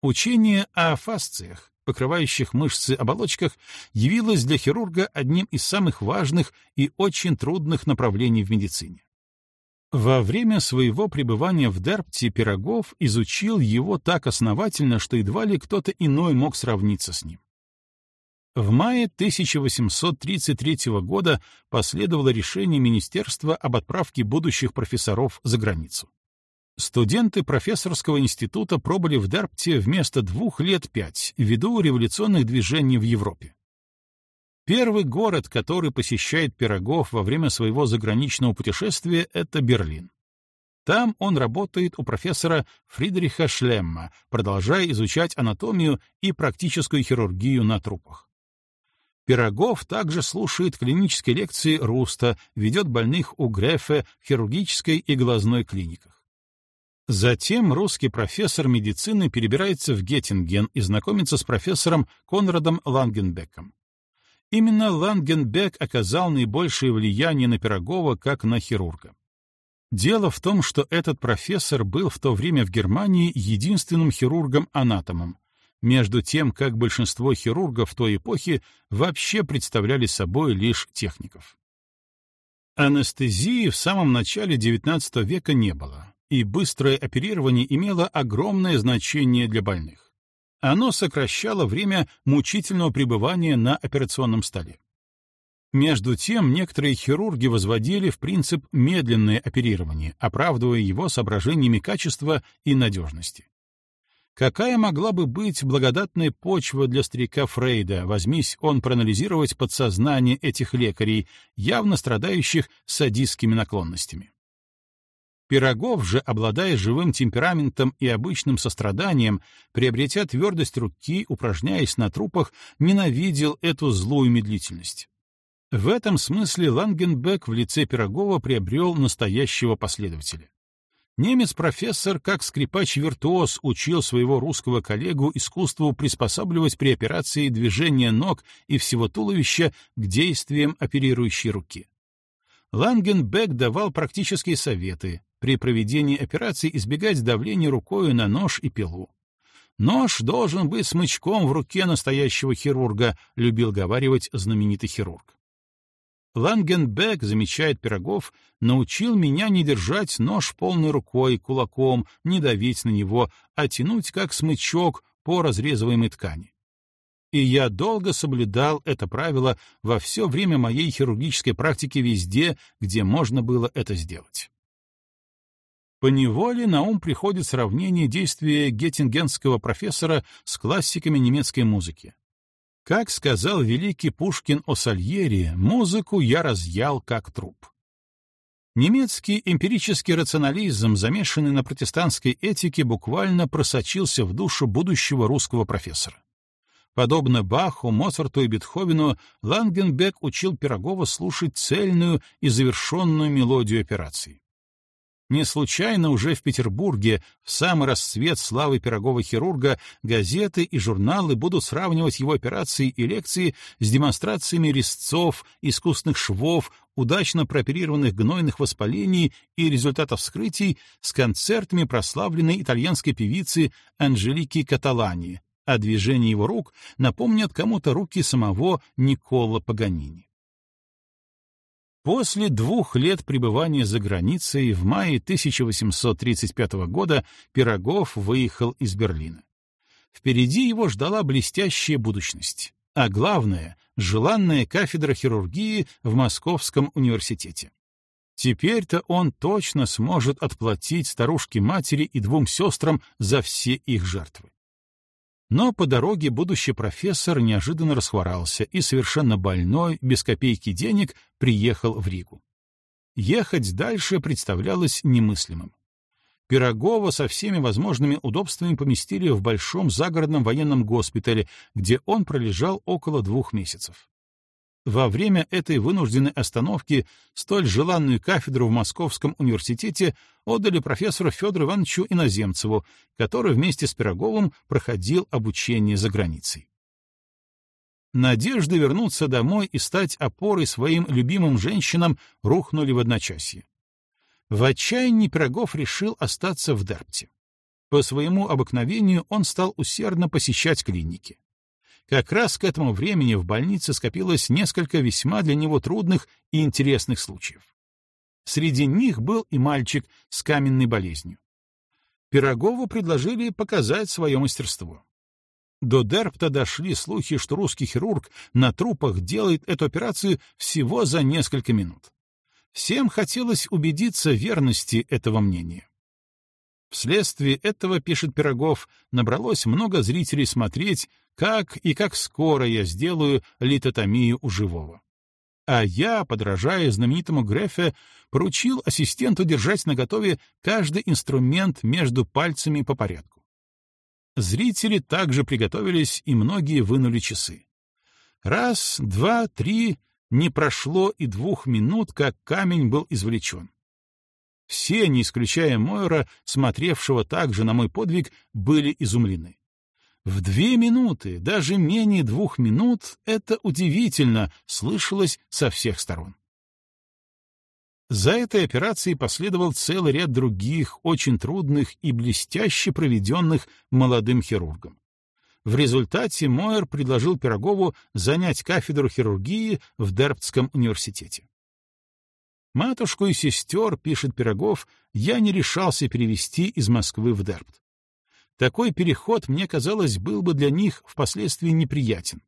Учение о фасциях, покрывающих мышцы оболочках, явилось для хирурга одним из самых важных и очень трудных направлений в медицине. Во время своего пребывания в Дерпте Пирогов изучил его так основательно, что едва ли кто-то иной мог сравниться с ним. В мае 1833 года последовало решение министерства об отправке будущих профессоров за границу. Студенты профессорского института пробыли в Дерпте вместо двух лет пять ввиду революционных движений в Европе. Первый город, который посещает Пирогов во время своего заграничного путешествия, это Берлин. Там он работает у профессора Фридриха Шлемма, продолжая изучать анатомию и практическую хирургию на трупах. Пирогов также слушает клинические лекции Руста, ведет больных у Грефе в хирургической и глазной клиниках. Затем русский профессор медицины перебирается в Геттинген и знакомится с профессором Конрадом Лангенбеком. Именно Лангенбек оказал наибольшее влияние на Пирогова как на хирурга. Дело в том, что этот профессор был в то время в Германии единственным хирургом-анатомом, между тем как большинство хирургов той эпохи вообще представляли собой лишь техников. Анестезии в самом начале XIX века не было, и быстрое оперирование имело огромное значение для больных. Оно сокращало время мучительного пребывания на операционном столе. Между тем, некоторые хирурги возводили в принцип медленное оперирование, оправдывая его соображениями качества и надежности. Какая могла бы быть благодатная почва для старика Фрейда, возьмись он проанализировать подсознание этих лекарей, явно страдающих садистскими наклонностями? Пирогов же, обладая живым темпераментом и обычным состраданием, приобретя твердость руки, упражняясь на трупах, ненавидел эту злую медлительность. В этом смысле Лангенбек в лице Пирогова приобрел настоящего последователя. Немец-профессор, как скрипач-виртуоз, учил своего русского коллегу искусству приспосабливать при операции движения ног и всего туловища к действиям оперирующей руки. Лангенбек давал практические советы, при проведении операции избегать давления рукой на нож и пилу. Нож должен быть смычком в руке настоящего хирурга, любил говаривать знаменитый хирург. Лангенбек, замечает Пирогов, научил меня не держать нож полной рукой, кулаком, не давить на него, а тянуть как смычок по разрезываемой ткани. И я долго соблюдал это правило во все время моей хирургической практики везде, где можно было это сделать. Поневоле на ум приходит сравнение действия геттингенского профессора с классиками немецкой музыки. Как сказал великий Пушкин о Сальери, музыку я разъял как труп. Немецкий эмпирический рационализм, замешанный на протестантской этике, буквально просочился в душу будущего русского профессора. Подобно Баху, Моцарту и Бетховену, Лангенбек учил Пирогова слушать цельную и завершенную мелодию операции. Не случайно уже в Петербурге, в самый расцвет славы пирогова хирурга, газеты и журналы будут сравнивать его операции и лекции с демонстрациями резцов, искусственных швов, удачно прооперированных гнойных воспалений и результатов вскрытий с концертами прославленной итальянской певицы Анжелики Каталани, а движения его рук напомнят кому-то руки самого Никола Паганини. После двух лет пребывания за границей в мае 1835 года Пирогов выехал из Берлина. Впереди его ждала блестящая будущность, а главное — желанная кафедра хирургии в Московском университете. Теперь-то он точно сможет отплатить старушке-матери и двум сестрам за все их жертвы. Но по дороге будущий профессор неожиданно расхворался и совершенно больной, без копейки денег, приехал в Ригу. Ехать дальше представлялось немыслимым. Пирогова со всеми возможными удобствами поместили в большом загородном военном госпитале, где он пролежал около двух месяцев. Во время этой вынужденной остановки столь желанную кафедру в Московском университете отдали профессору Федору Ивановичу Иноземцеву, который вместе с Пироговым проходил обучение за границей. Надежды вернуться домой и стать опорой своим любимым женщинам рухнули в одночасье. В отчаянии Пирогов решил остаться в Дерпте. По своему обыкновению он стал усердно посещать клиники. Как раз к этому времени в больнице скопилось несколько весьма для него трудных и интересных случаев. Среди них был и мальчик с каменной болезнью. Пирогову предложили показать свое мастерство. До Дерпта дошли слухи, что русский хирург на трупах делает эту операцию всего за несколько минут. Всем хотелось убедиться в верности этого мнения. Вследствие этого, пишет Пирогов, набралось много зрителей смотреть, как и как скоро я сделаю литотомию у живого. А я, подражая знаменитому Грефе, поручил ассистенту держать наготове каждый инструмент между пальцами по порядку. Зрители также приготовились, и многие вынули часы. Раз, два, три, не прошло и двух минут, как камень был извлечен. Все, не исключая Мойра, смотревшего также на мой подвиг, были изумлены. В две минуты, даже менее двух минут, это удивительно, слышалось со всех сторон. За этой операцией последовал целый ряд других, очень трудных и блестяще проведенных молодым хирургом. В результате Мойер предложил Пирогову занять кафедру хирургии в Дерптском университете. Матушку и сестер, пишет Пирогов, я не решался перевести из Москвы в Дерпт. Такой переход, мне казалось, был бы для них впоследствии неприятен.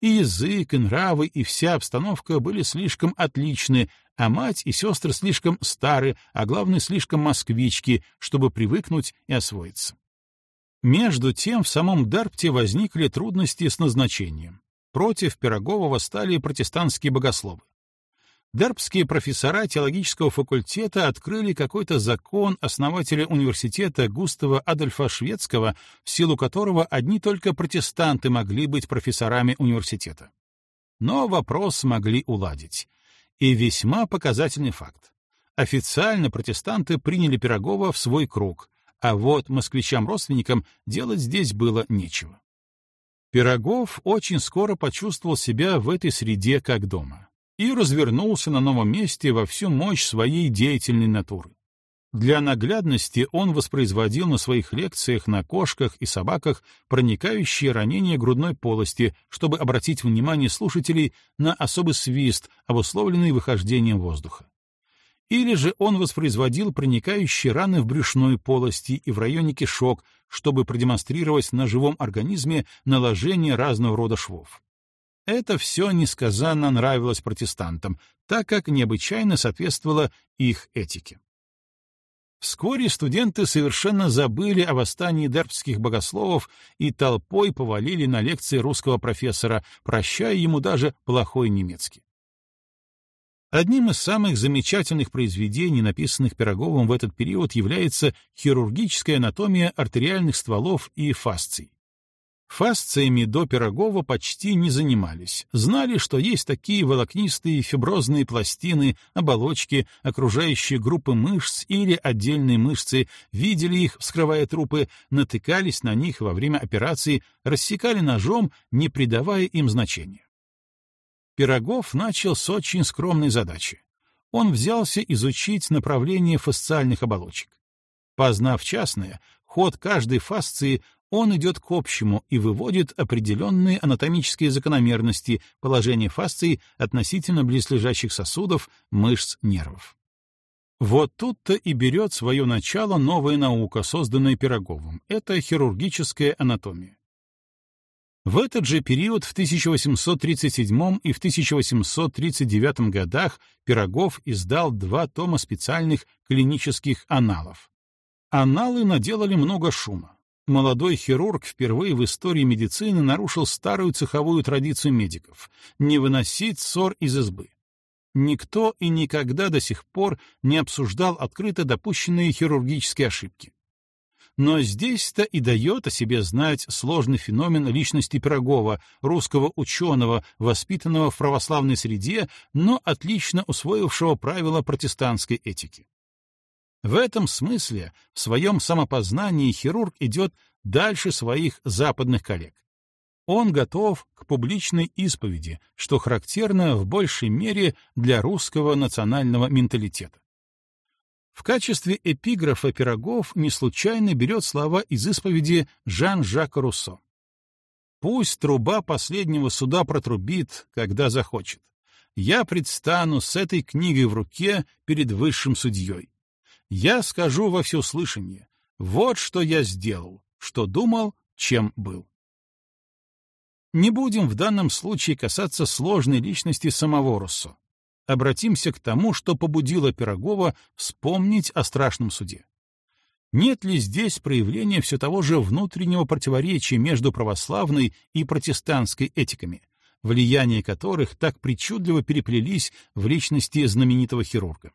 И язык, и нравы, и вся обстановка были слишком отличны, а мать и сестры слишком стары, а главное, слишком москвички, чтобы привыкнуть и освоиться. Между тем в самом Дерпте возникли трудности с назначением. Против Пирогова восстали протестантские богословы. Дербские профессора теологического факультета открыли какой-то закон основателя университета Густава Адольфа Шведского, в силу которого одни только протестанты могли быть профессорами университета. Но вопрос смогли уладить. И весьма показательный факт. Официально протестанты приняли Пирогова в свой круг, а вот москвичам-родственникам делать здесь было нечего. Пирогов очень скоро почувствовал себя в этой среде как дома и развернулся на новом месте во всю мощь своей деятельной натуры. Для наглядности он воспроизводил на своих лекциях на кошках и собаках проникающие ранения грудной полости, чтобы обратить внимание слушателей на особый свист, обусловленный выхождением воздуха. Или же он воспроизводил проникающие раны в брюшной полости и в районе кишок, чтобы продемонстрировать на живом организме наложение разного рода швов. Это все несказанно нравилось протестантам, так как необычайно соответствовало их этике. Вскоре студенты совершенно забыли о восстании дербских богословов и толпой повалили на лекции русского профессора, прощая ему даже плохой немецкий. Одним из самых замечательных произведений, написанных Пироговым в этот период, является хирургическая анатомия артериальных стволов и фасций. Фасциями до Пирогова почти не занимались. Знали, что есть такие волокнистые фиброзные пластины, оболочки, окружающие группы мышц или отдельные мышцы, видели их, вскрывая трупы, натыкались на них во время операции, рассекали ножом, не придавая им значения. Пирогов начал с очень скромной задачи. Он взялся изучить направление фасциальных оболочек. Познав частное, ход каждой фасции, он идет к общему и выводит определенные анатомические закономерности положения фасций относительно близлежащих сосудов, мышц, нервов. Вот тут-то и берет свое начало новая наука, созданная Пироговым. Это хирургическая анатомия. В этот же период в 1837 и в 1839 годах Пирогов издал два тома специальных клинических аналов. Аналы наделали много шума молодой хирург впервые в истории медицины нарушил старую цеховую традицию медиков — не выносить ссор из избы. Никто и никогда до сих пор не обсуждал открыто допущенные хирургические ошибки. Но здесь-то и дает о себе знать сложный феномен личности Пирогова, русского ученого, воспитанного в православной среде, но отлично усвоившего правила протестантской этики. В этом смысле в своем самопознании хирург идет дальше своих западных коллег. Он готов к публичной исповеди, что характерно в большей мере для русского национального менталитета. В качестве эпиграфа пирогов не случайно берет слова из исповеди Жан-Жака Руссо. «Пусть труба последнего суда протрубит, когда захочет. Я предстану с этой книгой в руке перед высшим судьей. Я скажу во всеуслышание, вот что я сделал, что думал, чем был». Не будем в данном случае касаться сложной личности самого Руссо обратимся к тому, что побудило Пирогова вспомнить о страшном суде. Нет ли здесь проявления все того же внутреннего противоречия между православной и протестантской этиками, влияние которых так причудливо переплелись в личности знаменитого хирурга?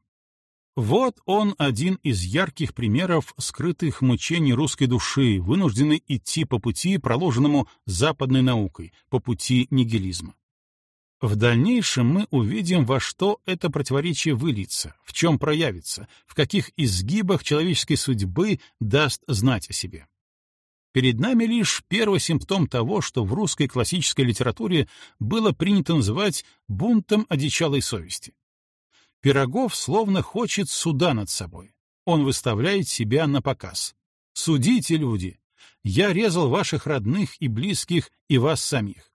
Вот он один из ярких примеров скрытых мучений русской души, вынужденной идти по пути, проложенному западной наукой, по пути нигилизма. В дальнейшем мы увидим, во что это противоречие выльется, в чем проявится, в каких изгибах человеческой судьбы даст знать о себе. Перед нами лишь первый симптом того, что в русской классической литературе было принято называть бунтом одичалой совести. Пирогов словно хочет суда над собой. Он выставляет себя на показ. «Судите, люди! Я резал ваших родных и близких и вас самих.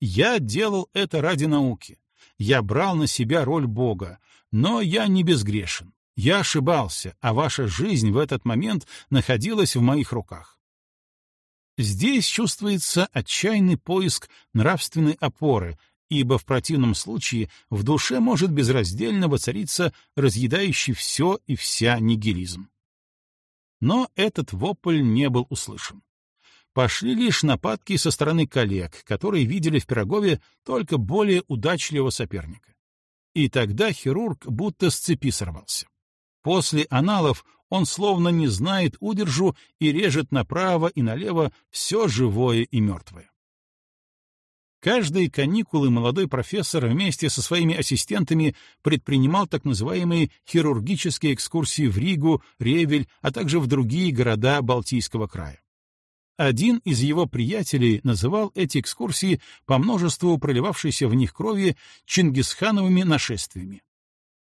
Я делал это ради науки. Я брал на себя роль Бога, но я не безгрешен. Я ошибался, а ваша жизнь в этот момент находилась в моих руках. Здесь чувствуется отчаянный поиск нравственной опоры, ибо в противном случае в душе может безраздельно воцариться разъедающий все и вся нигилизм. Но этот вопль не был услышан пошли лишь нападки со стороны коллег, которые видели в Пирогове только более удачливого соперника. И тогда хирург будто с цепи сорвался. После аналов он словно не знает удержу и режет направо и налево все живое и мертвое. Каждые каникулы молодой профессор вместе со своими ассистентами предпринимал так называемые хирургические экскурсии в Ригу, Ревель, а также в другие города Балтийского края. Один из его приятелей называл эти экскурсии по множеству проливавшейся в них крови чингисхановыми нашествиями.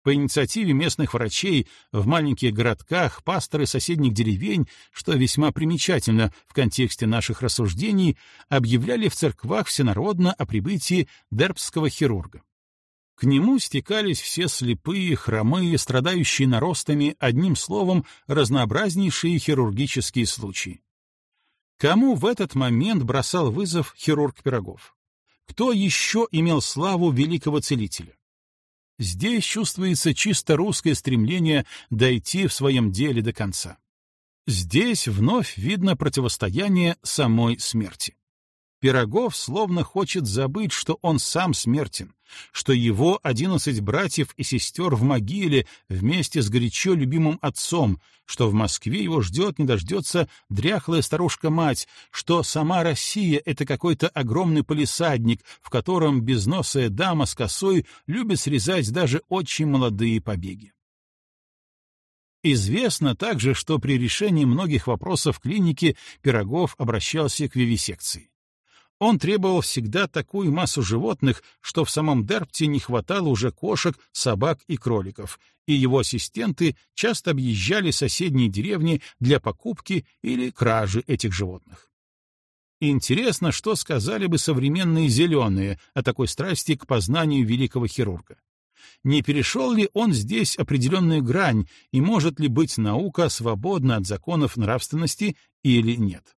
По инициативе местных врачей в маленьких городках пасторы соседних деревень, что весьма примечательно в контексте наших рассуждений, объявляли в церквах всенародно о прибытии дербского хирурга. К нему стекались все слепые, хромые, страдающие наростами, одним словом, разнообразнейшие хирургические случаи. Кому в этот момент бросал вызов хирург Пирогов? Кто еще имел славу великого целителя? Здесь чувствуется чисто русское стремление дойти в своем деле до конца. Здесь вновь видно противостояние самой смерти. Пирогов словно хочет забыть, что он сам смертен, что его одиннадцать братьев и сестер в могиле вместе с горячо любимым отцом, что в Москве его ждет, не дождется дряхлая старушка-мать, что сама Россия — это какой-то огромный полисадник, в котором безносая дама с косой любит срезать даже очень молодые побеги. Известно также, что при решении многих вопросов клиники Пирогов обращался к вивисекции. Он требовал всегда такую массу животных, что в самом Дерпте не хватало уже кошек, собак и кроликов, и его ассистенты часто объезжали соседние деревни для покупки или кражи этих животных. Интересно, что сказали бы современные зеленые о такой страсти к познанию великого хирурга. Не перешел ли он здесь определенную грань, и может ли быть наука свободна от законов нравственности или нет?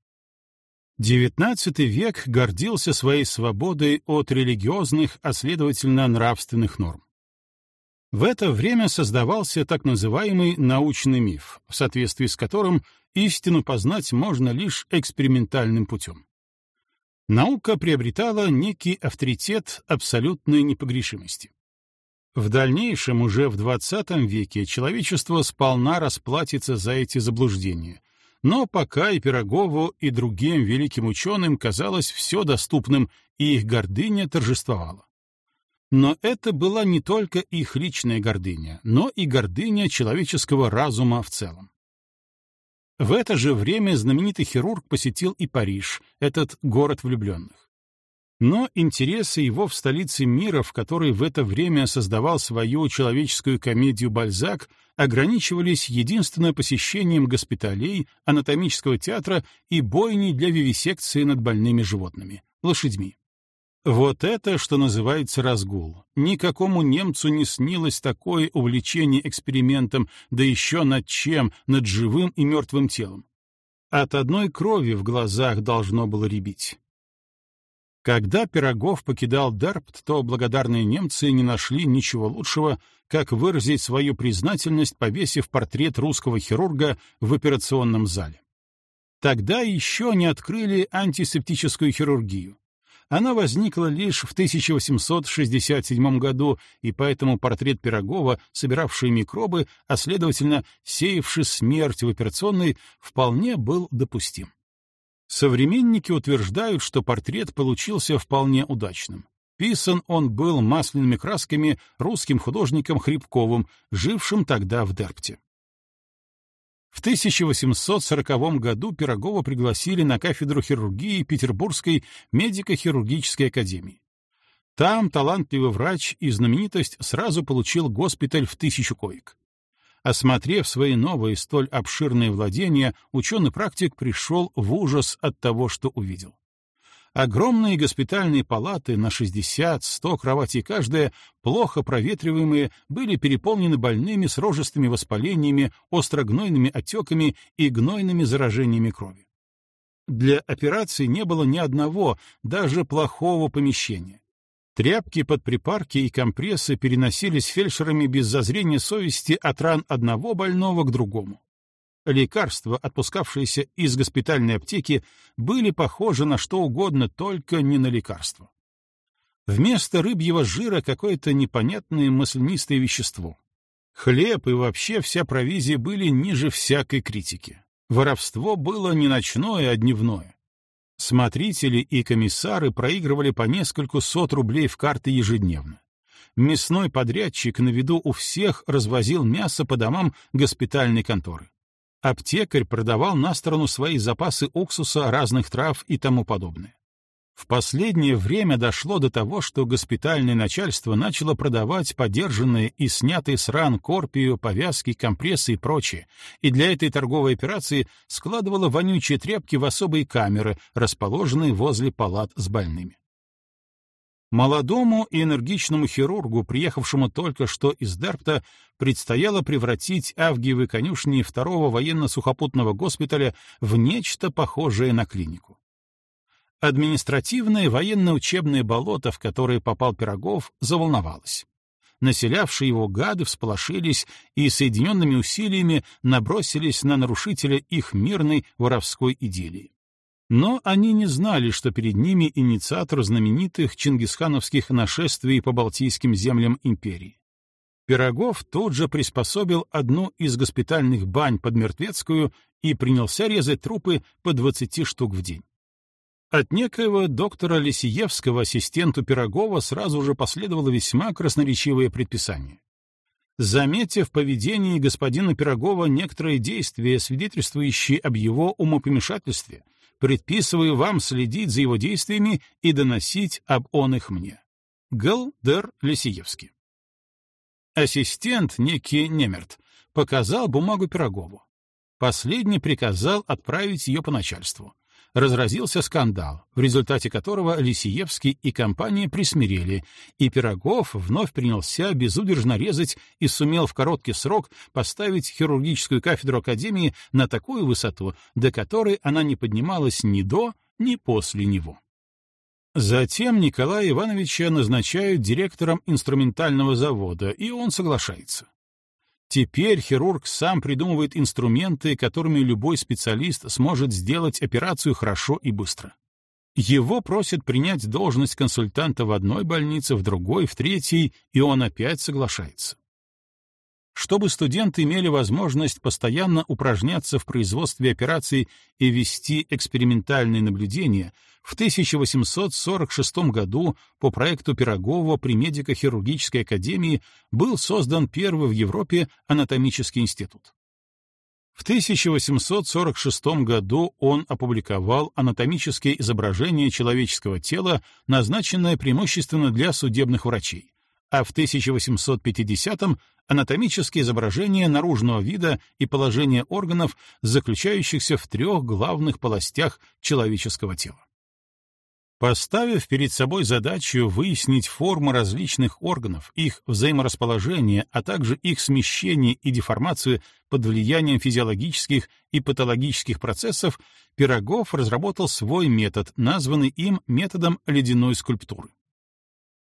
XIX век гордился своей свободой от религиозных, а следовательно нравственных норм. В это время создавался так называемый научный миф, в соответствии с которым истину познать можно лишь экспериментальным путем. Наука приобретала некий авторитет абсолютной непогрешимости. В дальнейшем, уже в XX веке, человечество сполна расплатится за эти заблуждения — но пока и Пирогову, и другим великим ученым казалось все доступным, и их гордыня торжествовала. Но это была не только их личная гордыня, но и гордыня человеческого разума в целом. В это же время знаменитый хирург посетил и Париж, этот город влюбленных. Но интересы его в столице мира, в которой в это время создавал свою человеческую комедию Бальзак, ограничивались единственно посещением госпиталей, анатомического театра и бойней для вивисекции над больными животными — лошадьми. Вот это, что называется разгул. Никакому немцу не снилось такое увлечение экспериментом, да еще над чем, над живым и мертвым телом. От одной крови в глазах должно было рябить. Когда Пирогов покидал Дерпт, то благодарные немцы не нашли ничего лучшего, как выразить свою признательность, повесив портрет русского хирурга в операционном зале. Тогда еще не открыли антисептическую хирургию. Она возникла лишь в 1867 году, и поэтому портрет Пирогова, собиравший микробы, а следовательно, сеявший смерть в операционной, вполне был допустим. Современники утверждают, что портрет получился вполне удачным. Писан он был масляными красками русским художником Хребковым, жившим тогда в Дерпте. В 1840 году Пирогова пригласили на кафедру хирургии Петербургской медико-хирургической академии. Там талантливый врач и знаменитость сразу получил госпиталь в тысячу коек. Осмотрев свои новые столь обширные владения, ученый-практик пришел в ужас от того, что увидел. Огромные госпитальные палаты на 60-100 кроватей каждая, плохо проветриваемые, были переполнены больными с рожистыми воспалениями, острогнойными отеками и гнойными заражениями крови. Для операции не было ни одного, даже плохого помещения. Тряпки под припарки и компрессы переносились фельдшерами без зазрения совести от ран одного больного к другому. Лекарства, отпускавшиеся из госпитальной аптеки, были похожи на что угодно, только не на лекарство. Вместо рыбьего жира какое-то непонятное маслянистое вещество. Хлеб и вообще вся провизия были ниже всякой критики. Воровство было не ночное, а дневное. Смотрители и комиссары проигрывали по нескольку сот рублей в карты ежедневно. Мясной подрядчик на виду у всех развозил мясо по домам госпитальной конторы. Аптекарь продавал на сторону свои запасы уксуса, разных трав и тому подобное. В последнее время дошло до того, что госпитальное начальство начало продавать подержанные и снятые с ран корпию, повязки, компрессы и прочее, и для этой торговой операции складывало вонючие тряпки в особые камеры, расположенные возле палат с больными. Молодому и энергичному хирургу, приехавшему только что из Дерпта, предстояло превратить Авгиевы конюшни второго военно-сухопутного госпиталя в нечто похожее на клинику. Административное военно-учебное болото, в которое попал Пирогов, заволновалось. Населявшие его гады всполошились и соединенными усилиями набросились на нарушителя их мирной воровской идиллии. Но они не знали, что перед ними инициатор знаменитых чингисхановских нашествий по Балтийским землям империи. Пирогов тут же приспособил одну из госпитальных бань под Мертвецкую и принялся резать трупы по 20 штук в день. От некоего доктора Лисиевского ассистенту Пирогова сразу же последовало весьма красноречивое предписание. Заметив в поведении господина Пирогова некоторые действия, свидетельствующие об его умопомешательстве, предписываю вам следить за его действиями и доносить об он их мне. Гл. Дер Лисиевский. Ассистент, некий Немерт, показал бумагу Пирогову. Последний приказал отправить ее по начальству разразился скандал, в результате которого Лисиевский и компания присмирели, и Пирогов вновь принялся безудержно резать и сумел в короткий срок поставить хирургическую кафедру Академии на такую высоту, до которой она не поднималась ни до, ни после него. Затем Николая Ивановича назначают директором инструментального завода, и он соглашается. Теперь хирург сам придумывает инструменты, которыми любой специалист сможет сделать операцию хорошо и быстро. Его просят принять должность консультанта в одной больнице, в другой, в третьей, и он опять соглашается. Чтобы студенты имели возможность постоянно упражняться в производстве операций и вести экспериментальные наблюдения, в 1846 году по проекту Пирогова при медико-хирургической академии был создан первый в Европе анатомический институт. В 1846 году он опубликовал анатомические изображения человеческого тела, назначенное преимущественно для судебных врачей, а в 1850-м — анатомические изображения наружного вида и положения органов, заключающихся в трех главных полостях человеческого тела. Поставив перед собой задачу выяснить формы различных органов, их взаиморасположение, а также их смещение и деформацию под влиянием физиологических и патологических процессов, Пирогов разработал свой метод, названный им методом ледяной скульптуры.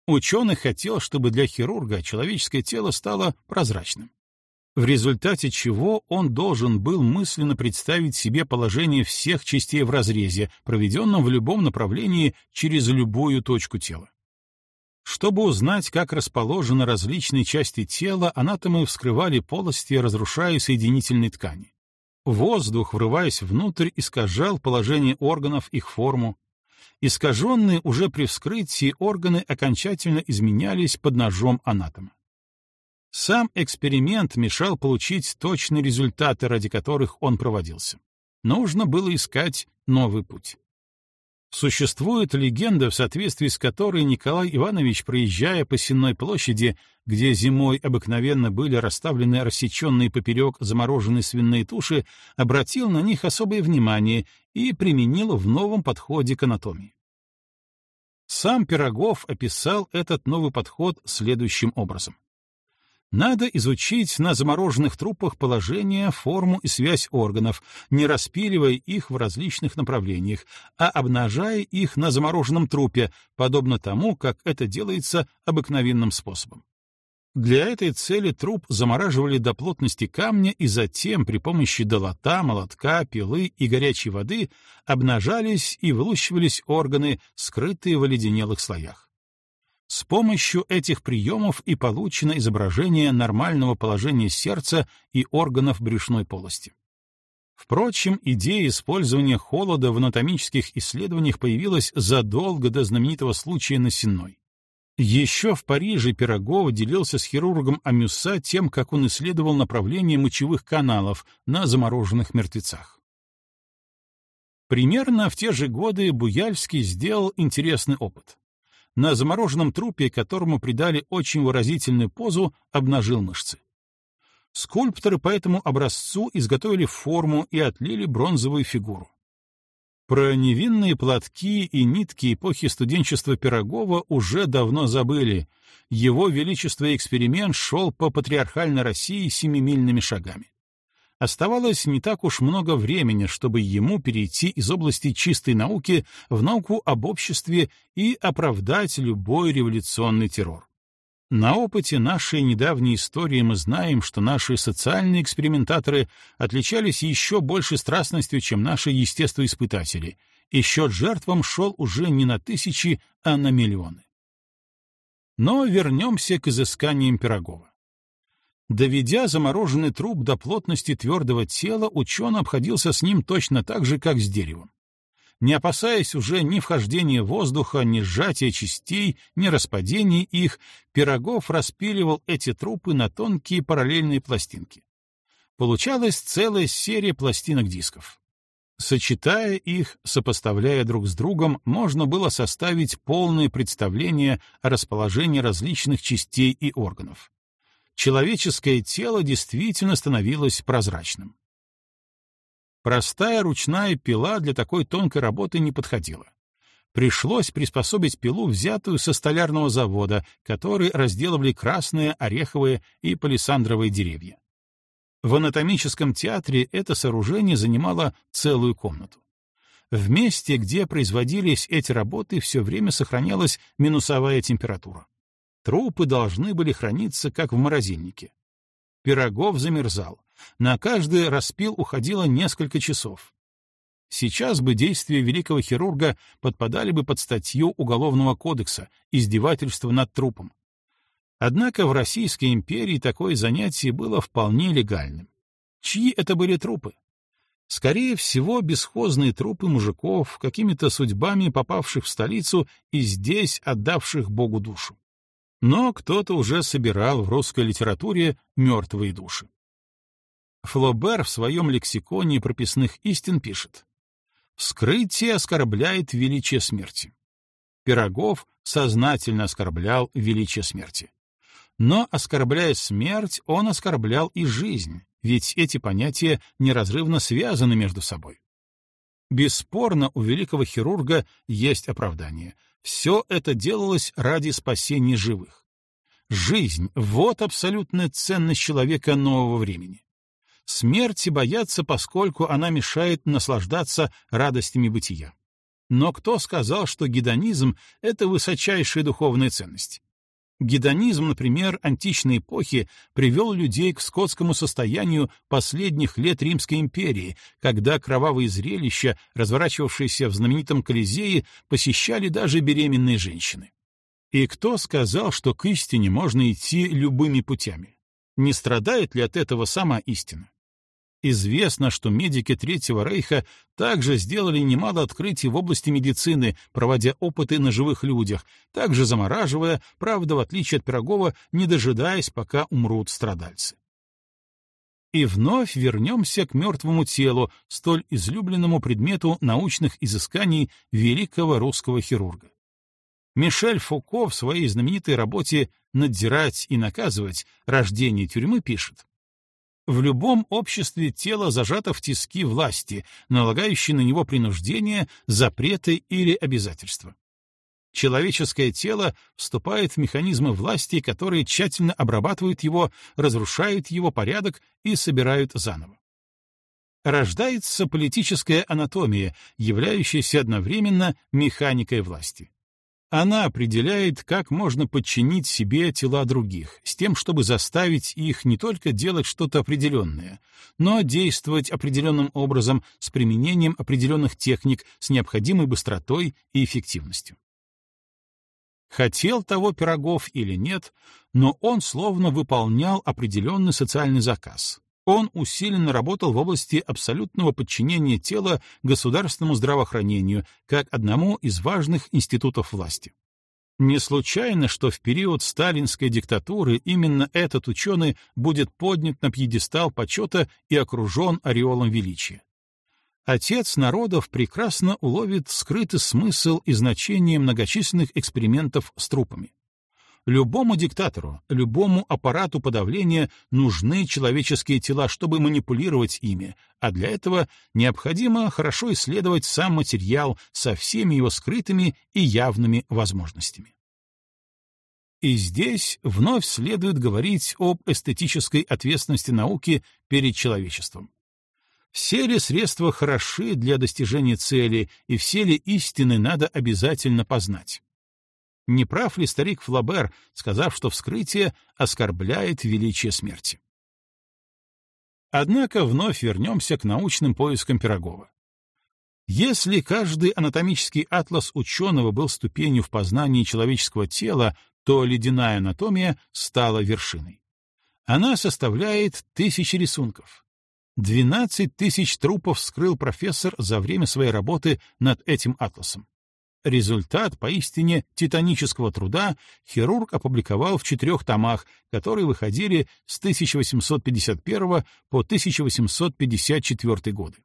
Ученый хотел, чтобы для хирурга человеческое тело стало прозрачным в результате чего он должен был мысленно представить себе положение всех частей в разрезе, проведенном в любом направлении через любую точку тела. Чтобы узнать, как расположены различные части тела, анатомы вскрывали полости, разрушая соединительные ткани. Воздух, врываясь внутрь, искажал положение органов, их форму. Искаженные уже при вскрытии органы окончательно изменялись под ножом анатома. Сам эксперимент мешал получить точные результаты, ради которых он проводился. Нужно было искать новый путь. Существует легенда, в соответствии с которой Николай Иванович, проезжая по Сенной площади, где зимой обыкновенно были расставлены рассеченные поперек замороженные свиные туши, обратил на них особое внимание и применил в новом подходе к анатомии. Сам Пирогов описал этот новый подход следующим образом. Надо изучить на замороженных трупах положение, форму и связь органов, не распиливая их в различных направлениях, а обнажая их на замороженном трупе, подобно тому, как это делается обыкновенным способом. Для этой цели труп замораживали до плотности камня и затем при помощи долота, молотка, пилы и горячей воды обнажались и вылущивались органы, скрытые в оледенелых слоях. С помощью этих приемов и получено изображение нормального положения сердца и органов брюшной полости. Впрочем, идея использования холода в анатомических исследованиях появилась задолго до знаменитого случая на Сенной. Еще в Париже Пирогов делился с хирургом Амюса тем, как он исследовал направление мочевых каналов на замороженных мертвецах. Примерно в те же годы Буяльский сделал интересный опыт на замороженном трупе, которому придали очень выразительную позу, обнажил мышцы. Скульпторы по этому образцу изготовили форму и отлили бронзовую фигуру. Про невинные платки и нитки эпохи студенчества Пирогова уже давно забыли. Его величество эксперимент шел по патриархальной России семимильными шагами. Оставалось не так уж много времени, чтобы ему перейти из области чистой науки в науку об обществе и оправдать любой революционный террор. На опыте нашей недавней истории мы знаем, что наши социальные экспериментаторы отличались еще большей страстностью, чем наши естествоиспытатели, и счет жертвам шел уже не на тысячи, а на миллионы. Но вернемся к изысканиям Пирогова. Доведя замороженный труп до плотности твердого тела, ученый обходился с ним точно так же, как с деревом. Не опасаясь уже ни вхождения воздуха, ни сжатия частей, ни распадения их, Пирогов распиливал эти трупы на тонкие параллельные пластинки. Получалась целая серия пластинок-дисков. Сочетая их, сопоставляя друг с другом, можно было составить полное представление о расположении различных частей и органов человеческое тело действительно становилось прозрачным. Простая ручная пила для такой тонкой работы не подходила. Пришлось приспособить пилу, взятую со столярного завода, который разделывали красные, ореховые и палисандровые деревья. В анатомическом театре это сооружение занимало целую комнату. В месте, где производились эти работы, все время сохранялась минусовая температура. Трупы должны были храниться, как в морозильнике. Пирогов замерзал. На каждый распил уходило несколько часов. Сейчас бы действия великого хирурга подпадали бы под статью Уголовного кодекса «Издевательство над трупом». Однако в Российской империи такое занятие было вполне легальным. Чьи это были трупы? Скорее всего, бесхозные трупы мужиков, какими-то судьбами попавших в столицу и здесь отдавших Богу душу но кто-то уже собирал в русской литературе мертвые души. Флобер в своем лексиконе прописных истин пишет «Вскрытие оскорбляет величие смерти». Пирогов сознательно оскорблял величие смерти. Но, оскорбляя смерть, он оскорблял и жизнь, ведь эти понятия неразрывно связаны между собой. Бесспорно, у великого хирурга есть оправдание. Все это делалось ради спасения живых. Жизнь — вот абсолютная ценность человека нового времени. Смерти боятся, поскольку она мешает наслаждаться радостями бытия. Но кто сказал, что гедонизм — это высочайшая духовная ценность? Гедонизм, например, античной эпохи привел людей к скотскому состоянию последних лет Римской империи, когда кровавые зрелища, разворачивавшиеся в знаменитом Колизее, посещали даже беременные женщины. И кто сказал, что к истине можно идти любыми путями? Не страдает ли от этого сама истина? Известно, что медики Третьего Рейха также сделали немало открытий в области медицины, проводя опыты на живых людях, также замораживая, правда, в отличие от Пирогова, не дожидаясь, пока умрут страдальцы. И вновь вернемся к мертвому телу, столь излюбленному предмету научных изысканий великого русского хирурга. Мишель Фуко в своей знаменитой работе «Надзирать и наказывать. Рождение тюрьмы» пишет, в любом обществе тело зажато в тиски власти, налагающие на него принуждение, запреты или обязательства. Человеческое тело вступает в механизмы власти, которые тщательно обрабатывают его, разрушают его порядок и собирают заново. Рождается политическая анатомия, являющаяся одновременно механикой власти. Она определяет, как можно подчинить себе тела других, с тем, чтобы заставить их не только делать что-то определенное, но действовать определенным образом с применением определенных техник с необходимой быстротой и эффективностью. Хотел того Пирогов или нет, но он словно выполнял определенный социальный заказ, он усиленно работал в области абсолютного подчинения тела государственному здравоохранению как одному из важных институтов власти. Не случайно, что в период сталинской диктатуры именно этот ученый будет поднят на пьедестал почета и окружен ореолом величия. Отец народов прекрасно уловит скрытый смысл и значение многочисленных экспериментов с трупами. Любому диктатору, любому аппарату подавления нужны человеческие тела, чтобы манипулировать ими, а для этого необходимо хорошо исследовать сам материал со всеми его скрытыми и явными возможностями. И здесь вновь следует говорить об эстетической ответственности науки перед человечеством. Все ли средства хороши для достижения цели, и все ли истины надо обязательно познать? Не прав ли старик Флабер, сказав, что вскрытие оскорбляет величие смерти? Однако вновь вернемся к научным поискам Пирогова. Если каждый анатомический атлас ученого был ступенью в познании человеческого тела, то ледяная анатомия стала вершиной. Она составляет тысячи рисунков. 12 тысяч трупов вскрыл профессор за время своей работы над этим атласом. Результат поистине титанического труда хирург опубликовал в четырех томах, которые выходили с 1851 по 1854 годы.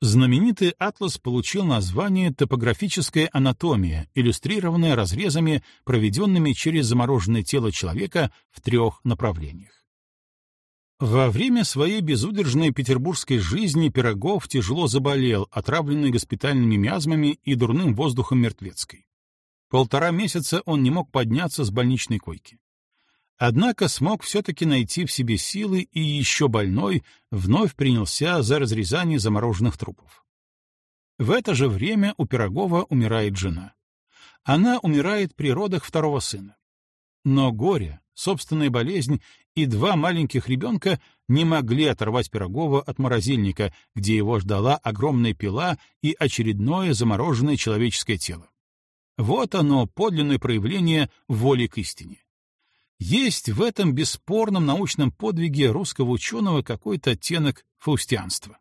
Знаменитый атлас получил название «Топографическая анатомия», иллюстрированная разрезами, проведенными через замороженное тело человека в трех направлениях. Во время своей безудержной петербургской жизни Пирогов тяжело заболел, отравленный госпитальными миазмами и дурным воздухом мертвецкой. Полтора месяца он не мог подняться с больничной койки. Однако смог все-таки найти в себе силы и еще больной вновь принялся за разрезание замороженных трупов. В это же время у Пирогова умирает жена. Она умирает при родах второго сына. Но горе, собственная болезнь и два маленьких ребенка не могли оторвать Пирогова от морозильника, где его ждала огромная пила и очередное замороженное человеческое тело. Вот оно, подлинное проявление воли к истине. Есть в этом бесспорном научном подвиге русского ученого какой-то оттенок фаустианства.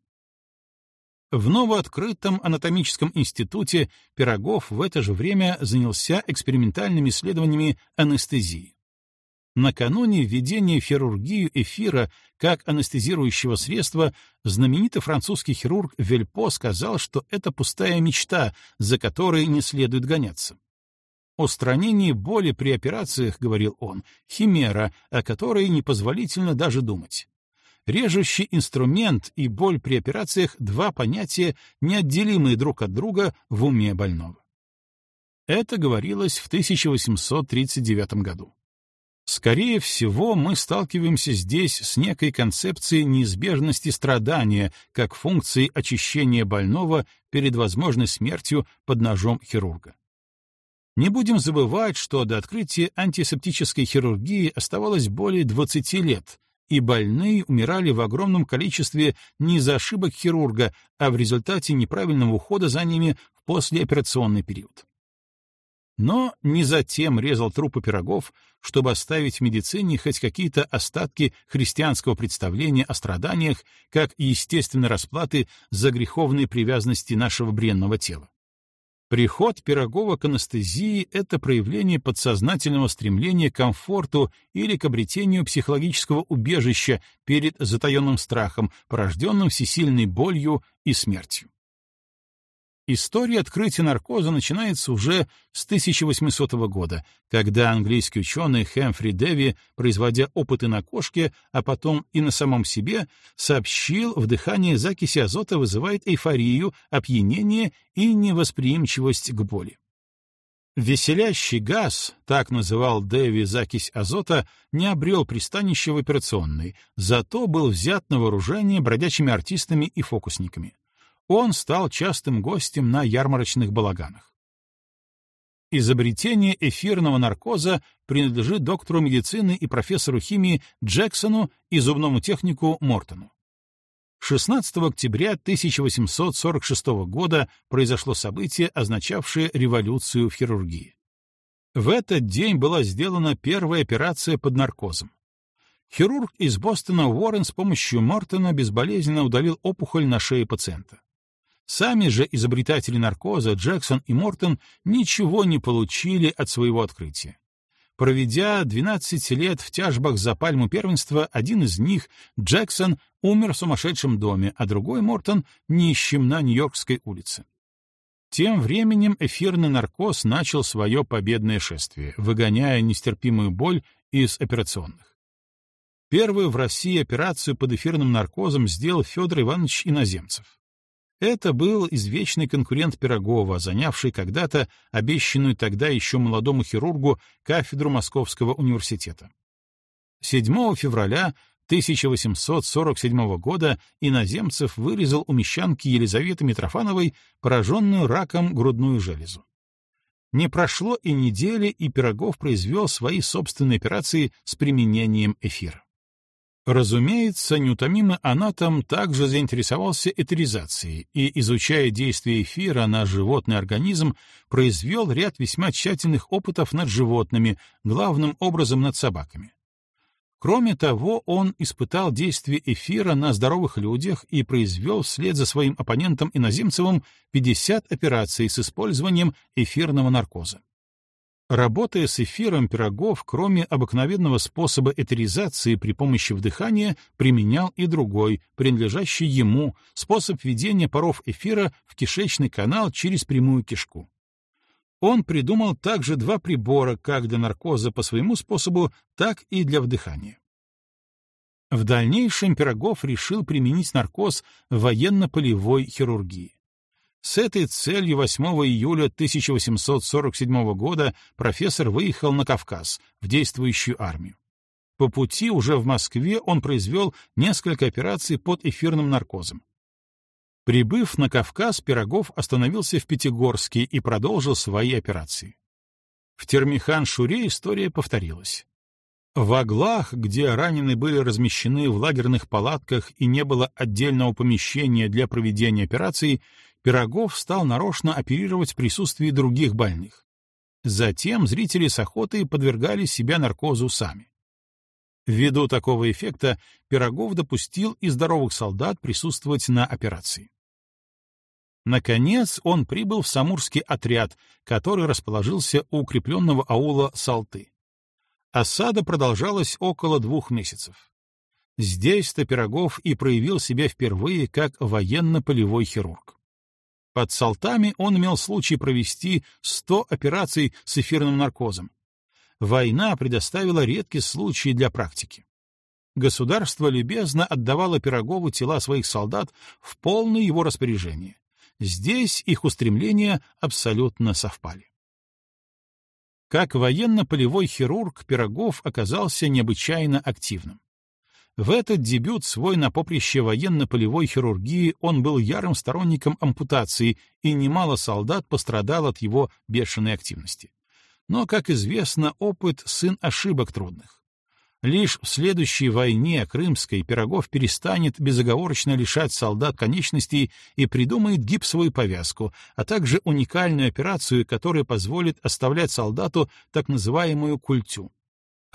В новооткрытом анатомическом институте Пирогов в это же время занялся экспериментальными исследованиями анестезии. Накануне введения в хирургию эфира как анестезирующего средства знаменитый французский хирург Вельпо сказал, что это пустая мечта, за которой не следует гоняться. Устранение боли при операциях, говорил он, химера, о которой непозволительно даже думать. Режущий инструмент и боль при операциях — два понятия, неотделимые друг от друга в уме больного. Это говорилось в 1839 году. Скорее всего, мы сталкиваемся здесь с некой концепцией неизбежности страдания как функции очищения больного перед возможной смертью под ножом хирурга. Не будем забывать, что до открытия антисептической хирургии оставалось более 20 лет, и больные умирали в огромном количестве не из-за ошибок хирурга, а в результате неправильного ухода за ними в послеоперационный период. Но не затем резал трупы пирогов, чтобы оставить в медицине хоть какие-то остатки христианского представления о страданиях как естественной расплаты за греховные привязанности нашего бренного тела. Приход Пирогова к анестезии — это проявление подсознательного стремления к комфорту или к обретению психологического убежища перед затаенным страхом, порожденным всесильной болью и смертью. История открытия наркоза начинается уже с 1800 года, когда английский ученый Хэмфри Дэви, производя опыты на кошке, а потом и на самом себе, сообщил, вдыхание закиси азота вызывает эйфорию, опьянение и невосприимчивость к боли. Веселящий газ, так называл Дэви закись азота, не обрел пристанища в операционной, зато был взят на вооружение бродячими артистами и фокусниками он стал частым гостем на ярмарочных балаганах. Изобретение эфирного наркоза принадлежит доктору медицины и профессору химии Джексону и зубному технику Мортону. 16 октября 1846 года произошло событие, означавшее революцию в хирургии. В этот день была сделана первая операция под наркозом. Хирург из Бостона Уоррен с помощью Мортона безболезненно удалил опухоль на шее пациента. Сами же изобретатели наркоза Джексон и Мортон ничего не получили от своего открытия. Проведя 12 лет в тяжбах за пальму первенства, один из них, Джексон, умер в сумасшедшем доме, а другой, Мортон, нищим на Нью-Йоркской улице. Тем временем эфирный наркоз начал свое победное шествие, выгоняя нестерпимую боль из операционных. Первую в России операцию под эфирным наркозом сделал Федор Иванович Иноземцев. Это был извечный конкурент Пирогова, занявший когда-то обещанную тогда еще молодому хирургу кафедру Московского университета. 7 февраля 1847 года иноземцев вырезал у мещанки Елизаветы Митрофановой пораженную раком грудную железу. Не прошло и недели, и Пирогов произвел свои собственные операции с применением эфира. Разумеется, неутомимый анатом также заинтересовался этеризацией и, изучая действие эфира на животный организм, произвел ряд весьма тщательных опытов над животными, главным образом над собаками. Кроме того, он испытал действие эфира на здоровых людях и произвел вслед за своим оппонентом Иноземцевым 50 операций с использованием эфирного наркоза. Работая с эфиром пирогов, кроме обыкновенного способа этеризации при помощи вдыхания, применял и другой, принадлежащий ему, способ введения паров эфира в кишечный канал через прямую кишку. Он придумал также два прибора как для наркоза по своему способу, так и для вдыхания. В дальнейшем Пирогов решил применить наркоз в военно-полевой хирургии. С этой целью 8 июля 1847 года профессор выехал на Кавказ, в действующую армию. По пути уже в Москве он произвел несколько операций под эфирным наркозом. Прибыв на Кавказ, Пирогов остановился в Пятигорске и продолжил свои операции. В Термихан-Шуре история повторилась. В Аглах, где раненые были размещены в лагерных палатках и не было отдельного помещения для проведения операций, Пирогов стал нарочно оперировать в присутствии других больных. Затем зрители с охотой подвергали себя наркозу сами. Ввиду такого эффекта Пирогов допустил и здоровых солдат присутствовать на операции. Наконец он прибыл в Самурский отряд, который расположился у укрепленного аула Салты. Осада продолжалась около двух месяцев. Здесь-то Пирогов и проявил себя впервые как военно-полевой хирург. Под Салтами он имел случай провести 100 операций с эфирным наркозом. Война предоставила редкий случай для практики. Государство любезно отдавало Пирогову тела своих солдат в полное его распоряжение. Здесь их устремления абсолютно совпали. Как военно-полевой хирург Пирогов оказался необычайно активным. В этот дебют свой на поприще военно-полевой хирургии он был ярым сторонником ампутации, и немало солдат пострадало от его бешеной активности. Но, как известно, опыт — сын ошибок трудных. Лишь в следующей войне Крымской Пирогов перестанет безоговорочно лишать солдат конечностей и придумает гипсовую повязку, а также уникальную операцию, которая позволит оставлять солдату так называемую культю.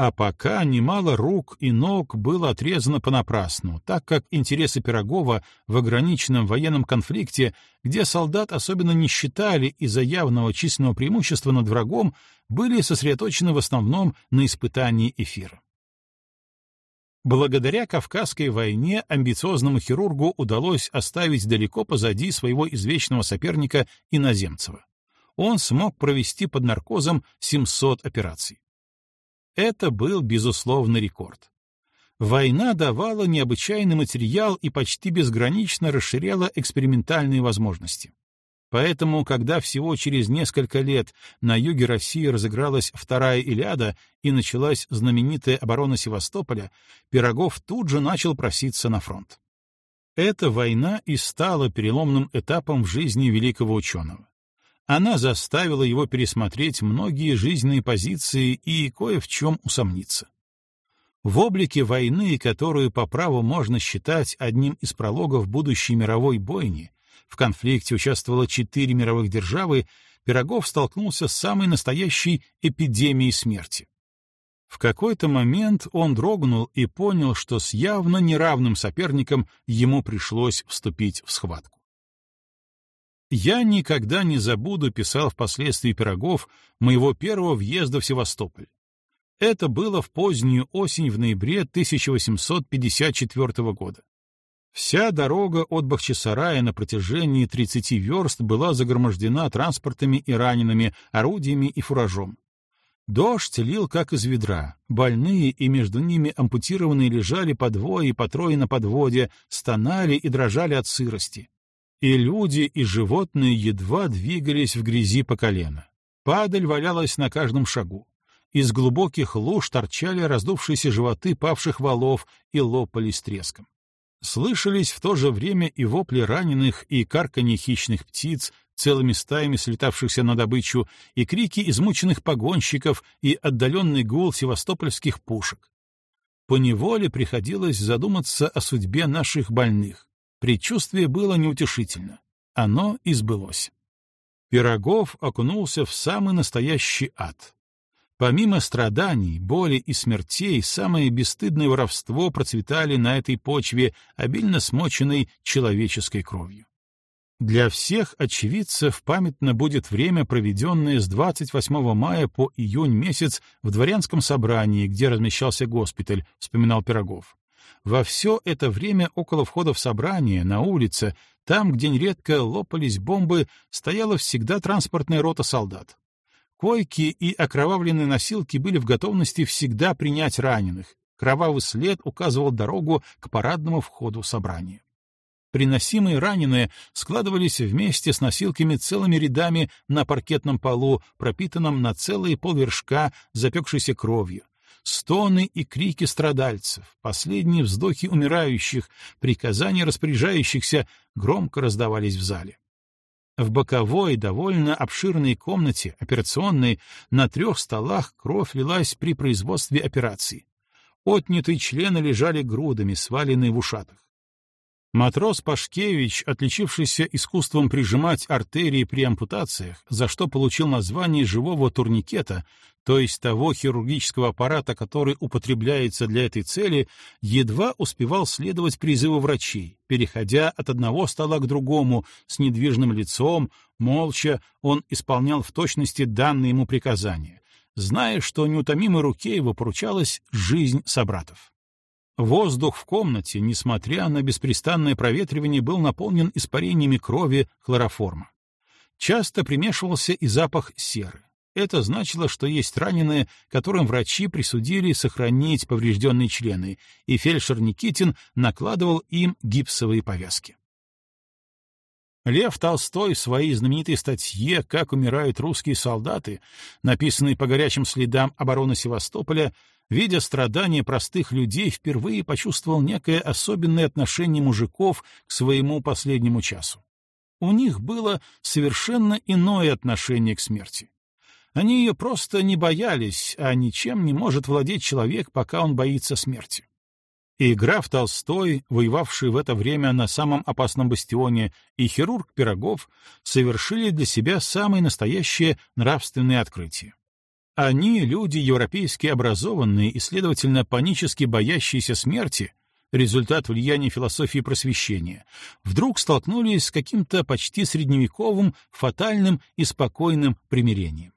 А пока немало рук и ног было отрезано понапрасну, так как интересы Пирогова в ограниченном военном конфликте, где солдат особенно не считали из-за явного численного преимущества над врагом, были сосредоточены в основном на испытании эфира. Благодаря Кавказской войне амбициозному хирургу удалось оставить далеко позади своего извечного соперника Иноземцева. Он смог провести под наркозом 700 операций. Это был, безусловно, рекорд. Война давала необычайный материал и почти безгранично расширяла экспериментальные возможности. Поэтому, когда всего через несколько лет на юге России разыгралась Вторая Илиада и началась знаменитая оборона Севастополя, Пирогов тут же начал проситься на фронт. Эта война и стала переломным этапом в жизни великого ученого. Она заставила его пересмотреть многие жизненные позиции и кое в чем усомниться. В облике войны, которую по праву можно считать одним из прологов будущей мировой бойни, в конфликте участвовало четыре мировых державы, Пирогов столкнулся с самой настоящей эпидемией смерти. В какой-то момент он дрогнул и понял, что с явно неравным соперником ему пришлось вступить в схватку. Я никогда не забуду, писал впоследствии Пирогов, моего первого въезда в Севастополь. Это было в позднюю осень в ноябре 1854 года. Вся дорога от Бахчисарая на протяжении 30 верст была загромождена транспортами и ранеными, орудиями и фуражом. Дождь лил как из ведра, больные и между ними ампутированные лежали по двое и по трое на подводе, стонали и дрожали от сырости и люди, и животные едва двигались в грязи по колено. Падаль валялась на каждом шагу. Из глубоких луж торчали раздувшиеся животы павших валов и лопались треском. Слышались в то же время и вопли раненых, и карканье хищных птиц, целыми стаями слетавшихся на добычу, и крики измученных погонщиков, и отдаленный гул севастопольских пушек. Поневоле приходилось задуматься о судьбе наших больных. Предчувствие было неутешительно. Оно и сбылось. Пирогов окунулся в самый настоящий ад. Помимо страданий, боли и смертей, самое бесстыдное воровство процветали на этой почве, обильно смоченной человеческой кровью. Для всех очевидцев памятно будет время, проведенное с 28 мая по июнь месяц в дворянском собрании, где размещался госпиталь, вспоминал Пирогов. Во все это время около входа в собрание, на улице, там, где нередко лопались бомбы, стояла всегда транспортная рота солдат. Койки и окровавленные носилки были в готовности всегда принять раненых. Кровавый след указывал дорогу к парадному входу собрания. Приносимые раненые складывались вместе с носилками целыми рядами на паркетном полу, пропитанном на целые полвершка запекшейся кровью, стоны и крики страдальцев, последние вздохи умирающих, приказания распоряжающихся громко раздавались в зале. В боковой, довольно обширной комнате, операционной, на трех столах кровь лилась при производстве операции. Отнятые члены лежали грудами, сваленные в ушатах. Матрос Пашкевич, отличившийся искусством прижимать артерии при ампутациях, за что получил название живого турникета, то есть того хирургического аппарата, который употребляется для этой цели, едва успевал следовать призыву врачей, переходя от одного стола к другому с недвижным лицом, молча он исполнял в точности данные ему приказания, зная, что неутомимой руке его поручалась жизнь собратов. Воздух в комнате, несмотря на беспрестанное проветривание, был наполнен испарениями крови хлороформа. Часто примешивался и запах серы. Это значило, что есть раненые, которым врачи присудили сохранить поврежденные члены, и фельдшер Никитин накладывал им гипсовые повязки. Лев Толстой в своей знаменитой статье «Как умирают русские солдаты», написанной по горячим следам обороны Севастополя, видя страдания простых людей, впервые почувствовал некое особенное отношение мужиков к своему последнему часу. У них было совершенно иное отношение к смерти. Они ее просто не боялись, а ничем не может владеть человек, пока он боится смерти. И граф Толстой, воевавший в это время на самом опасном бастионе, и хирург Пирогов совершили для себя самые настоящие нравственные открытия. Они, люди европейски образованные и, следовательно, панически боящиеся смерти, результат влияния философии просвещения, вдруг столкнулись с каким-то почти средневековым, фатальным и спокойным примирением.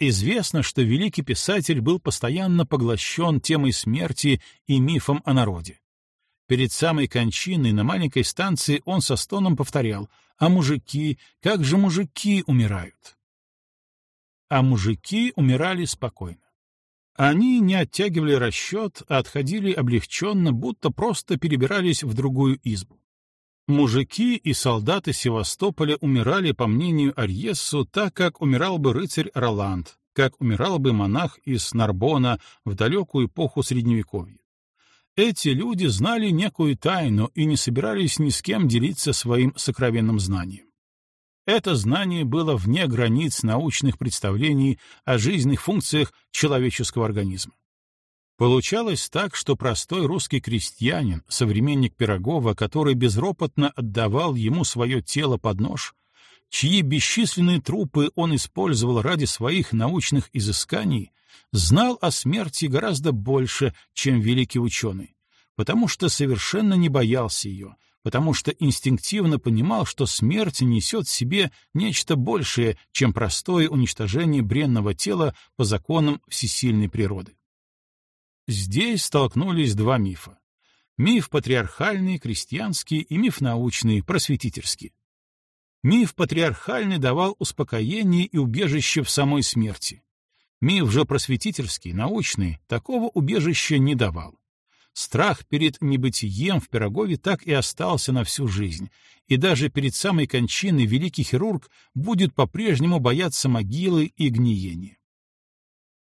Известно, что великий писатель был постоянно поглощен темой смерти и мифом о народе. Перед самой кончиной на маленькой станции он со стоном повторял «А мужики, как же мужики умирают?» А мужики умирали спокойно. Они не оттягивали расчет, а отходили облегченно, будто просто перебирались в другую избу. Мужики и солдаты Севастополя умирали, по мнению Арьессу, так, как умирал бы рыцарь Роланд, как умирал бы монах из Нарбона в далекую эпоху Средневековья. Эти люди знали некую тайну и не собирались ни с кем делиться своим сокровенным знанием. Это знание было вне границ научных представлений о жизненных функциях человеческого организма. Получалось так, что простой русский крестьянин, современник Пирогова, который безропотно отдавал ему свое тело под нож, чьи бесчисленные трупы он использовал ради своих научных изысканий, знал о смерти гораздо больше, чем великий ученый, потому что совершенно не боялся ее, потому что инстинктивно понимал, что смерть несет в себе нечто большее, чем простое уничтожение бренного тела по законам всесильной природы. Здесь столкнулись два мифа. Миф патриархальный, крестьянский, и миф научный, просветительский. Миф патриархальный давал успокоение и убежище в самой смерти. Миф же просветительский, научный, такого убежища не давал. Страх перед небытием в Пирогове так и остался на всю жизнь, и даже перед самой кончиной великий хирург будет по-прежнему бояться могилы и гниения.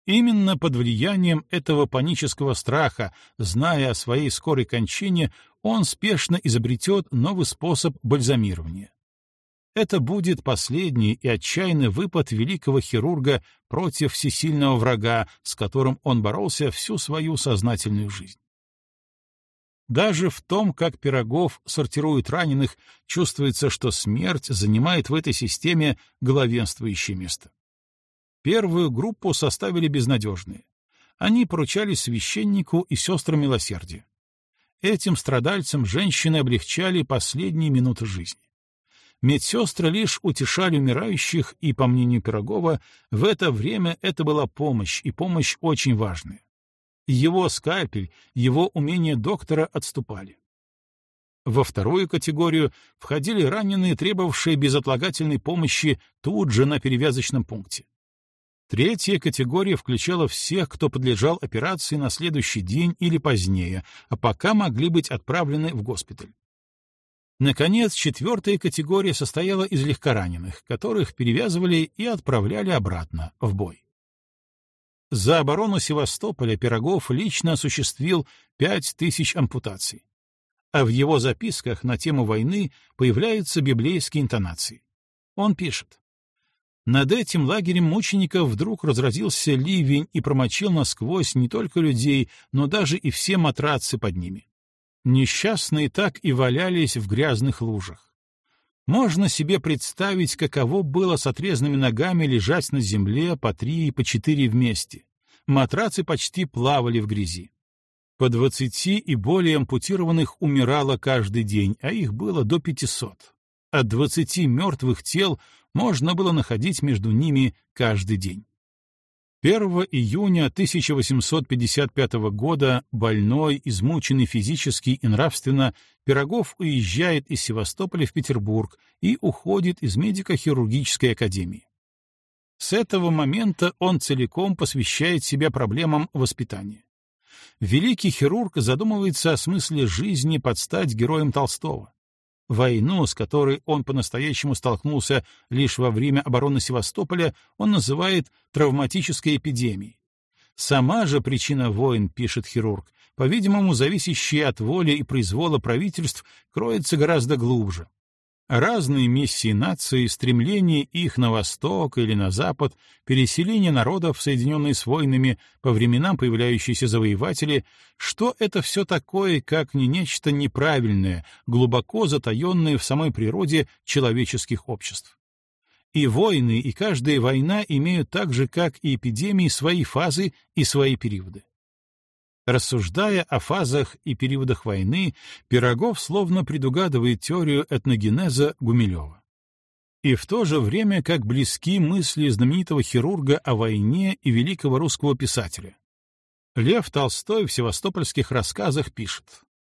Именно под влиянием этого панического страха, зная о своей скорой кончине, он спешно изобретет новый способ бальзамирования. Это будет последний и отчаянный выпад великого хирурга против всесильного врага, с которым он боролся всю свою сознательную жизнь. Даже в том, как Пирогов сортирует раненых, чувствуется, что смерть занимает в этой системе главенствующее место. Первую группу составили безнадежные. Они поручали священнику и сестрам милосердия. Этим страдальцам женщины облегчали последние минуты жизни. Медсестры лишь утешали умирающих, и, по мнению Пирогова, в это время это была помощь, и помощь очень важная. Его скальпель, его умение доктора отступали. Во вторую категорию входили раненые, требовавшие безотлагательной помощи тут же на перевязочном пункте. Третья категория включала всех, кто подлежал операции на следующий день или позднее, а пока могли быть отправлены в госпиталь. Наконец, четвертая категория состояла из легкораненых, которых перевязывали и отправляли обратно в бой. За оборону Севастополя Пирогов лично осуществил пять тысяч ампутаций. А в его записках на тему войны появляются библейские интонации. Он пишет над этим лагерем мучеников вдруг разразился ливень и промочил насквозь не только людей, но даже и все матрацы под ними. Несчастные так и валялись в грязных лужах. Можно себе представить, каково было с отрезанными ногами лежать на земле по три и по четыре вместе. Матрацы почти плавали в грязи. По двадцати и более ампутированных умирало каждый день, а их было до пятисот. От двадцати мертвых тел можно было находить между ними каждый день. 1 июня 1855 года больной, измученный физически и нравственно, Пирогов уезжает из Севастополя в Петербург и уходит из медико-хирургической академии. С этого момента он целиком посвящает себя проблемам воспитания. Великий хирург задумывается о смысле жизни под стать героем Толстого. Войну, с которой он по-настоящему столкнулся лишь во время обороны Севастополя, он называет травматической эпидемией. Сама же причина войн, пишет хирург, по-видимому, зависящая от воли и произвола правительств, кроется гораздо глубже. Разные миссии нации, стремление их на восток или на запад, переселение народов, соединенные с войнами, по временам появляющиеся завоеватели — что это все такое, как не нечто неправильное, глубоко затаенное в самой природе человеческих обществ? И войны, и каждая война имеют так же, как и эпидемии, свои фазы и свои периоды. Рассуждая о фазах и периодах войны, Пирогов словно предугадывает теорию этногенеза Гумилева. И в то же время как близки мысли знаменитого хирурга о войне и великого русского писателя. Лев Толстой в севастопольских рассказах пишет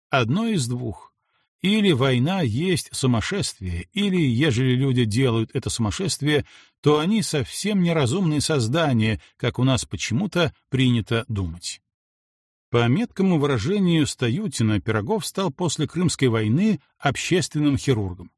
«Одно из двух. Или война есть сумасшествие, или, ежели люди делают это сумасшествие, то они совсем неразумные создания, как у нас почему-то принято думать». По меткому выражению Стаютина, Пирогов стал после Крымской войны общественным хирургом.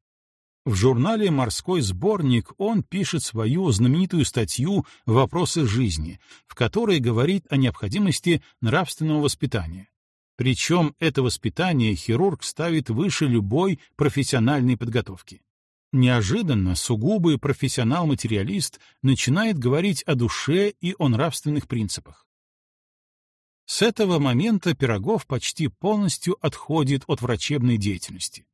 В журнале «Морской сборник» он пишет свою знаменитую статью «Вопросы жизни», в которой говорит о необходимости нравственного воспитания. Причем это воспитание хирург ставит выше любой профессиональной подготовки. Неожиданно сугубый профессионал-материалист начинает говорить о душе и о нравственных принципах. С этого момента Пирогов почти полностью отходит от врачебной деятельности.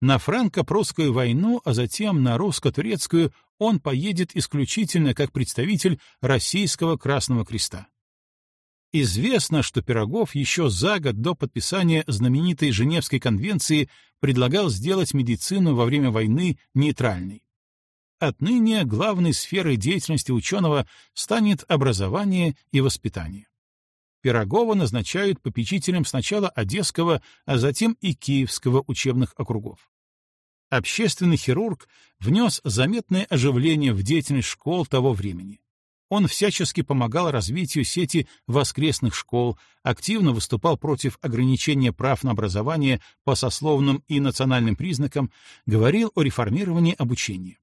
На франко-прусскую войну, а затем на русско-турецкую он поедет исключительно как представитель Российского Красного Креста. Известно, что Пирогов еще за год до подписания знаменитой Женевской конвенции предлагал сделать медицину во время войны нейтральной. Отныне главной сферой деятельности ученого станет образование и воспитание. Пирогова назначают попечителем сначала Одесского, а затем и Киевского учебных округов. Общественный хирург внес заметное оживление в деятельность школ того времени. Он всячески помогал развитию сети воскресных школ, активно выступал против ограничения прав на образование по сословным и национальным признакам, говорил о реформировании обучения.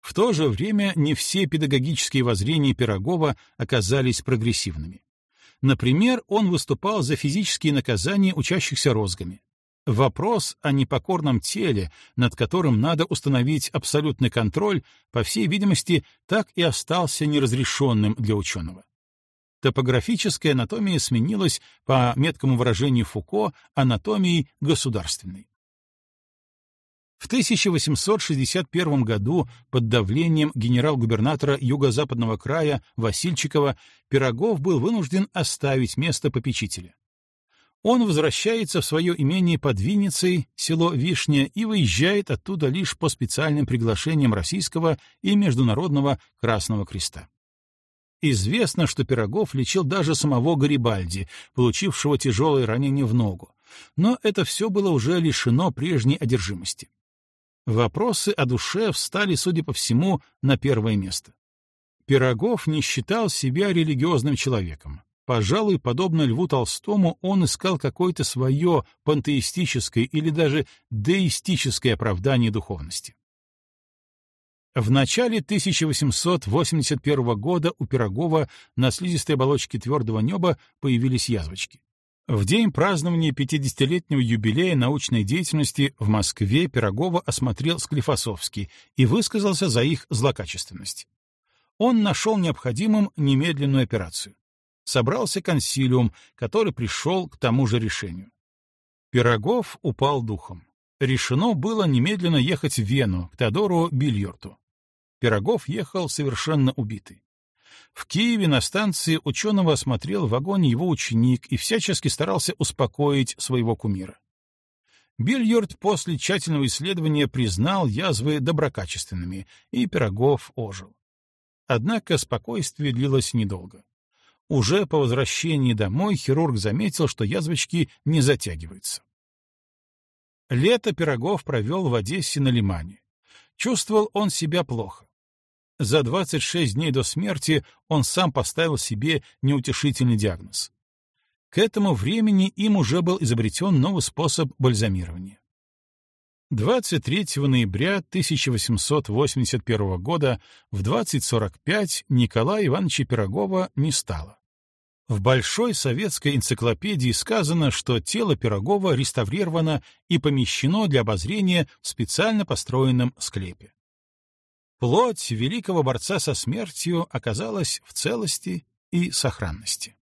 В то же время не все педагогические воззрения Пирогова оказались прогрессивными. Например, он выступал за физические наказания учащихся розгами. Вопрос о непокорном теле, над которым надо установить абсолютный контроль, по всей видимости, так и остался неразрешенным для ученого. Топографическая анатомия сменилась, по меткому выражению Фуко, анатомией государственной. В 1861 году под давлением генерал-губернатора юго-западного края Васильчикова Пирогов был вынужден оставить место попечителя. Он возвращается в свое имение под Винницей, село Вишня, и выезжает оттуда лишь по специальным приглашениям Российского и Международного Красного Креста. Известно, что Пирогов лечил даже самого Гарибальди, получившего тяжелое ранение в ногу, но это все было уже лишено прежней одержимости. Вопросы о душе встали, судя по всему, на первое место. Пирогов не считал себя религиозным человеком. Пожалуй, подобно Льву Толстому, он искал какое-то свое пантеистическое или даже деистическое оправдание духовности. В начале 1881 года у Пирогова на слизистой оболочке твердого неба появились язвочки. В день празднования 50-летнего юбилея научной деятельности в Москве Пирогова осмотрел Склифосовский и высказался за их злокачественность. Он нашел необходимым немедленную операцию. Собрался консилиум, который пришел к тому же решению. Пирогов упал духом. Решено было немедленно ехать в Вену, к Теодору Бильорту. Пирогов ехал совершенно убитый. В Киеве на станции ученого осмотрел в вагоне его ученик и всячески старался успокоить своего кумира. Бильярд после тщательного исследования признал язвы доброкачественными, и Пирогов ожил. Однако спокойствие длилось недолго. Уже по возвращении домой хирург заметил, что язвочки не затягиваются. Лето Пирогов провел в Одессе на Лимане. Чувствовал он себя плохо. За 26 дней до смерти он сам поставил себе неутешительный диагноз. К этому времени им уже был изобретен новый способ бальзамирования. 23 ноября 1881 года в 20.45 Николая Ивановича Пирогова не стало. В Большой советской энциклопедии сказано, что тело Пирогова реставрировано и помещено для обозрения в специально построенном склепе. Плоть великого борца со смертью оказалась в целости и сохранности.